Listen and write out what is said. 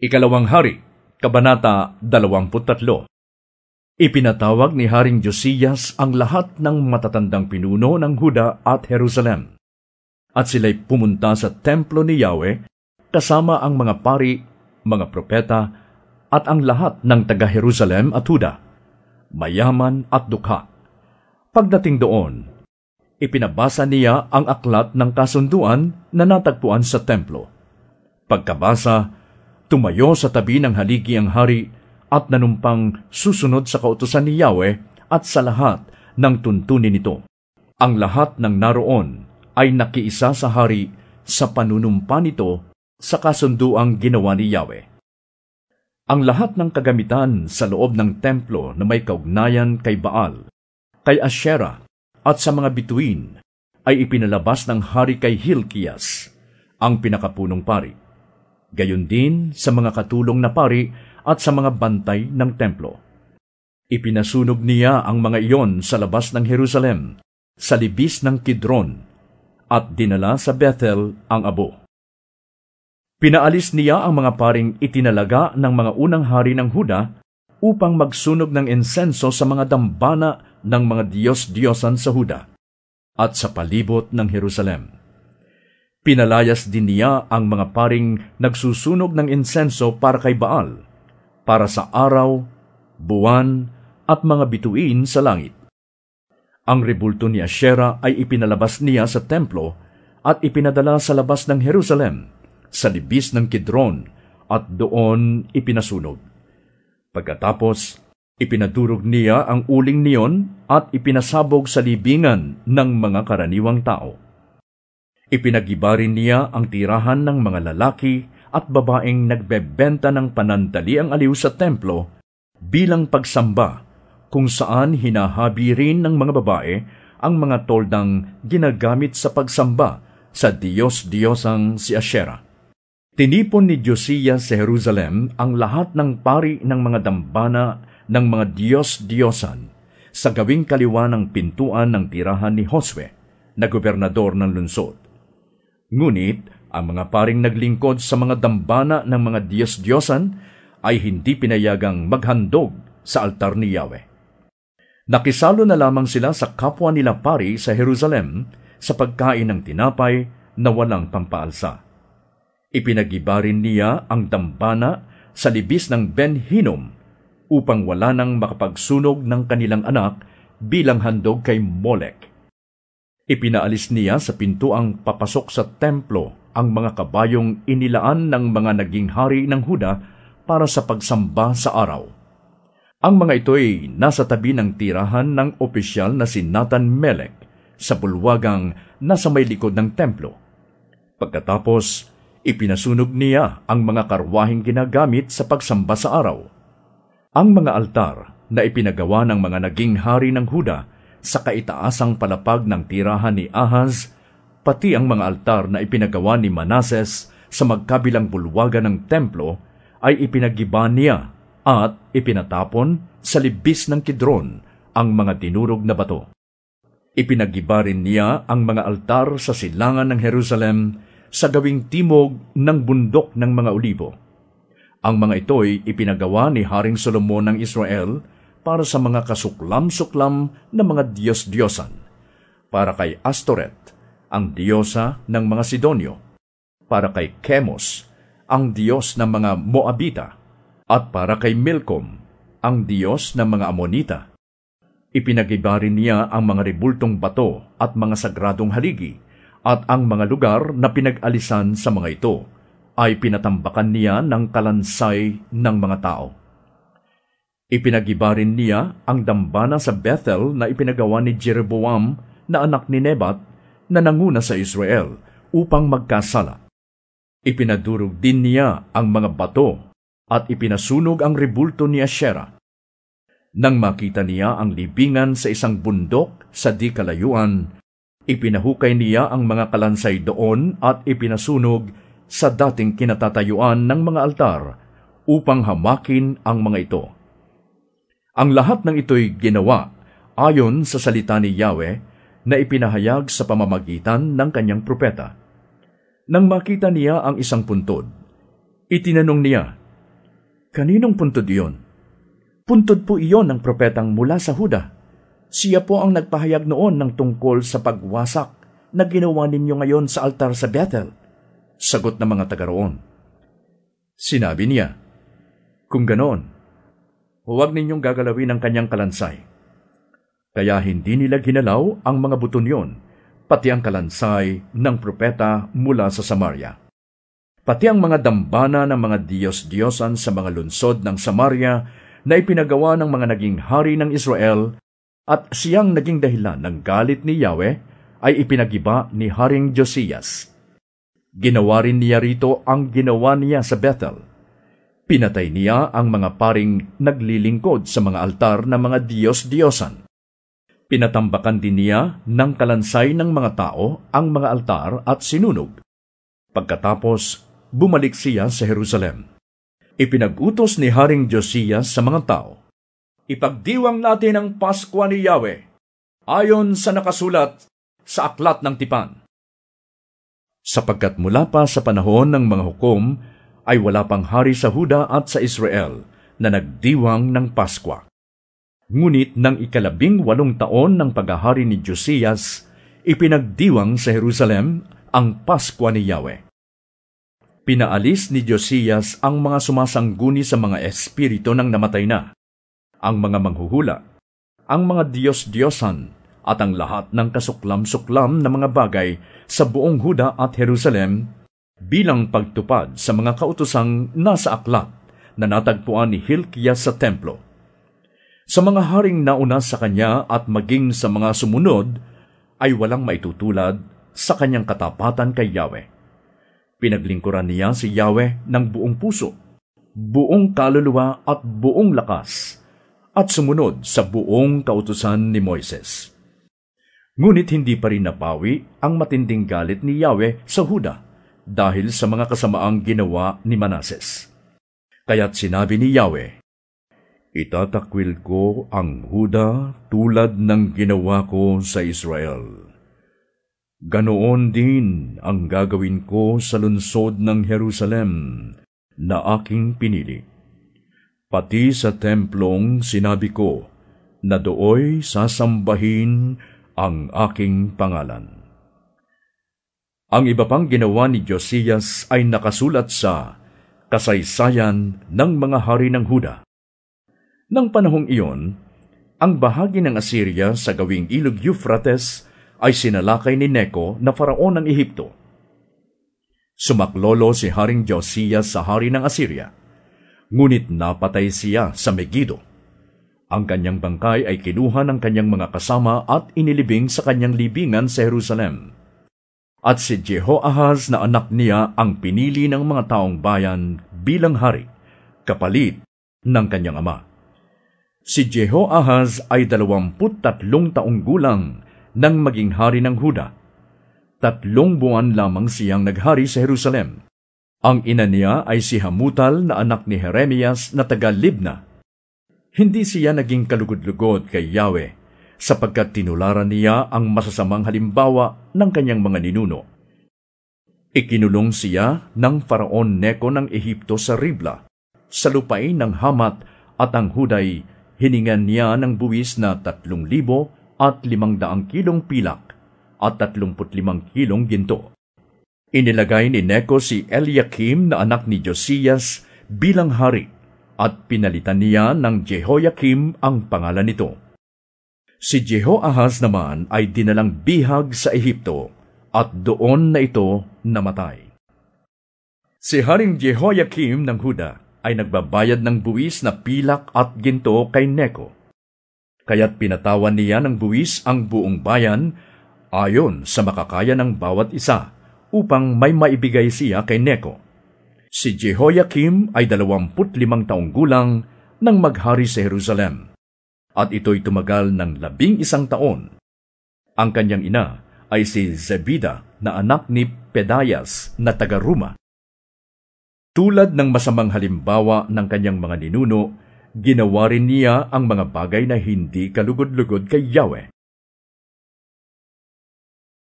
Ikalawang Hari, Kabanata 23 Ipinatawag ni Haring Josias ang lahat ng matatandang pinuno ng Huda at Jerusalem. At sila'y pumunta sa templo ni Yahweh kasama ang mga pari, mga propeta, at ang lahat ng taga-Jerusalem at Huda, mayaman at dukha. Pagdating doon, ipinabasa niya ang aklat ng kasunduan na natagpuan sa templo. Pagkabasa, Tumayo sa tabi ng haligi ang hari at nanumpang susunod sa kautusan ni Yahweh at sa lahat ng tuntunin nito. Ang lahat ng naroon ay nakiisa sa hari sa panunumpa nito sa kasunduang ginawa ni Yahweh. Ang lahat ng kagamitan sa loob ng templo na may kaugnayan kay Baal, kay Asherah at sa mga bituin ay ipinalabas ng hari kay Hilkias, ang pinakapunong pari gayon din sa mga katulong na pari at sa mga bantay ng templo. Ipinasunog niya ang mga iyon sa labas ng Jerusalem, sa libis ng Kidron, at dinala sa Bethel ang abo. Pinaalis niya ang mga paring itinalaga ng mga unang hari ng Huda upang magsunog ng insenso sa mga dambana ng mga Diyos-Diyosan sa Huda at sa palibot ng Jerusalem Pinalayas din niya ang mga paring nagsusunog ng insenso para kay Baal, para sa araw, buwan, at mga bituin sa langit. Ang rebulto ni Asherah ay ipinalabas niya sa templo at ipinadala sa labas ng Jerusalem, sa libis ng Kidron, at doon ipinasunog. Pagkatapos, ipinadurog niya ang uling niyon at ipinasabog sa libingan ng mga karaniwang tao. Ipinagiba rin niya ang tirahan ng mga lalaki at babaeng nagbebenta ng panandaliang aliw sa templo bilang pagsamba kung saan hinahabi rin ng mga babae ang mga toldang ginagamit sa pagsamba sa Diyos-Diyosang si Asherah. Tinipon ni Josiah sa Jerusalem ang lahat ng pari ng mga dambana ng mga Diyos-Diyosan sa gawing kaliwa ng pintuan ng tirahan ni Josue, na gobernador ng lungsod. Ngunit ang mga paring naglingkod sa mga dambana ng mga Diyos-Diyosan ay hindi pinayagang maghandog sa altar ni Yahweh. Nakisalo na lamang sila sa kapwa nila pari sa Jerusalem sa pagkain ng tinapay na walang pampaalsa. Ipinagiba rin niya ang dambana sa libis ng Ben Hinnom upang wala nang makapagsunog ng kanilang anak bilang handog kay Molek. Ipinaalis niya sa pintuang papasok sa templo ang mga kabayong inilaan ng mga naging hari ng Huda para sa pagsamba sa araw. Ang mga ito ay nasa tabi ng tirahan ng opisyal na si Nathan Melek sa bulwagang nasa may likod ng templo. Pagkatapos, ipinasunog niya ang mga karwahing ginagamit sa pagsamba sa araw. Ang mga altar na ipinagawa ng mga naging hari ng Huda sa kaitaasang palapag ng tirahan ni Ahaz, pati ang mga altar na ipinagawa ni Manases sa magkabilang bulwagan ng templo ay ipinagiba niya at ipinatapon sa libis ng Kidron ang mga tinurog na bato. Ipinagiba rin niya ang mga altar sa silangan ng Jerusalem sa gawing timog ng bundok ng mga olibo. Ang mga ito'y ipinagawa ni Haring Solomon ng Israel para sa mga kasuklam-suklam na mga Diyos-Diyosan, para kay Astoret, ang diyosa ng mga Sidonyo, para kay Chemos, ang diyos ng mga Moabita, at para kay Milcom, ang diyos ng mga Amonita. Ipinagiba rin niya ang mga ribultong bato at mga sagradong haligi, at ang mga lugar na pinag-alisan sa mga ito ay pinatambakan niya ng kalansay ng mga tao. Ipinagiba rin niya ang dambana sa Bethel na ipinagawa ni Jeroboam na anak ni Nebat na nanguna sa Israel upang magkasala. Ipinadurog din niya ang mga bato at ipinasunog ang rebulto ni Asherah. Nang makita niya ang libingan sa isang bundok sa di kalayuan, ipinahukay niya ang mga kalansay doon at ipinasunog sa dating kinatatayuan ng mga altar upang hamakin ang mga ito. Ang lahat ng ito'y ginawa ayon sa salita ni Yahweh na ipinahayag sa pamamagitan ng kanyang propeta. Nang makita niya ang isang puntod, itinanong niya, Kaninong puntod iyon? Puntod po iyon ng propetang mula sa Huda. Siya po ang nagpahayag noon ng tungkol sa pagwasak na ginawa ninyo ngayon sa altar sa Bethel. Sagot ng mga taga roon. Sinabi niya, Kung ganoon, huwag ninyong gagalawin ang kanyang kalansay. Kaya hindi nila ginalaw ang mga buton yon, pati ang kalansay ng propeta mula sa Samaria. Pati ang mga dambana ng mga Diyos-Diyosan sa mga lunsod ng Samaria na ipinagawa ng mga naging hari ng Israel at siyang naging dahilan ng galit ni Yahweh ay ipinagiba ni Haring Josias. Ginawa rin niya rito ang ginawa niya sa Bethel. Pinatay niya ang mga paring naglilingkod sa mga altar ng mga Diyos-Diyosan. Pinatambakan din niya ng kalansay ng mga tao ang mga altar at sinunog. Pagkatapos, bumalik siya sa Jerusalem. Ipinag-utos ni Haring Josias sa mga tao, Ipagdiwang natin ang Pasko ni Yahweh, ayon sa nakasulat sa Aklat ng Tipan. Sapagkat mula pa sa panahon ng mga hukom, ay wala pang hari sa Huda at sa Israel na nagdiwang ng Paskwa. Ngunit nang ikalabing walong taon ng paghahari ni Josias, ipinagdiwang sa Jerusalem ang Paskwa ni Yahweh. Pinaalis ni Josias ang mga sumasangguni sa mga espiritu ng namatay na, ang mga manghuhula, ang mga Diyos-Diyosan, at ang lahat ng kasuklam-suklam na mga bagay sa buong Huda at Jerusalem bilang pagtupad sa mga kautosang nasa aklat na natagpuan ni Hilkias sa templo sa mga haring nauna sa kanya at maging sa mga sumunod, ay walang maitutulad sa kanyang katapatan kay Yahweh. Pinaglingkuran niya si Yahweh ng buong puso, buong kaluluwa at buong lakas, at sumunod sa buong kautusan ni Moises. Ngunit hindi pa rin napawi ang matinding galit ni Yahweh sa Huda dahil sa mga kasamaang ginawa ni Manases. Kaya't sinabi ni Yahweh, Itatakwil ko ang Huda tulad ng ginawa ko sa Israel. Ganoon din ang gagawin ko sa lunsod ng Jerusalem na aking pinili. Pati sa templong sinabi ko na dooy sasambahin ang aking pangalan. Ang iba pang ginawa ni Josias ay nakasulat sa kasaysayan ng mga hari ng Huda Nang panahong iyon, ang bahagi ng Assyria sa gawing ilog Euphrates ay sinalakay ni Neco na faraon ng Ehipto. Sumaklolo si Haring Josias sa hari ng Assyria, ngunit napatay siya sa Megiddo. Ang kanyang bangkay ay kinuha ng kanyang mga kasama at inilibing sa kanyang libingan sa Jerusalem. At si Jehoahaz na anak niya ang pinili ng mga taong bayan bilang hari, kapalit ng kanyang ama. Si Jehoahaz ay dalawamput tatlong taong gulang nang maging hari ng Huda. Tatlong buwan lamang siyang naghari sa Jerusalem. Ang ina niya ay si Hamutal na anak ni Jeremias na taga Libna. Hindi siya naging kalugod-lugod kay Yahweh sapagkat tinularan niya ang masasamang halimbawa ng kanyang mga ninuno. Ikinulong siya ng Faraon Neko ng Ehipto sa Ribla, sa lupain ng Hamat at ang Huday hiningan niya ng buwis na tatlong libo at limang daang kilong pilak at tatlumput limang kilong ginto. Inilagay ni Neko si Eliakim na anak ni Josias bilang hari at pinalitan niya ng Jehoiakim ang pangalan nito. Si Jehoahaz naman ay dinalang bihag sa Ehipto at doon na ito namatay. Si Haring Jehoiakim ng Huda ay nagbabayad ng buwis na pilak at ginto kay Neko. Kaya't pinatawan niya ng buwis ang buong bayan ayon sa makakaya ng bawat isa upang may maibigay siya kay Neko. Si Jehoiakim ay dalawamput limang taong gulang nang maghari sa Jerusalem, at ito'y tumagal ng labing isang taon. Ang kanyang ina ay si Zebida na anak ni Pedayas na taga Ruma. Tulad ng masamang halimbawa ng kanyang mga ninuno, ginawa rin niya ang mga bagay na hindi kalugod-lugod kay Yahweh.